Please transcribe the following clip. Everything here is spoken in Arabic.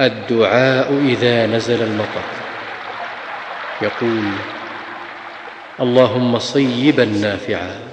الدعاء إذا نزل المطر. يقول اللهم صيبا نافعا.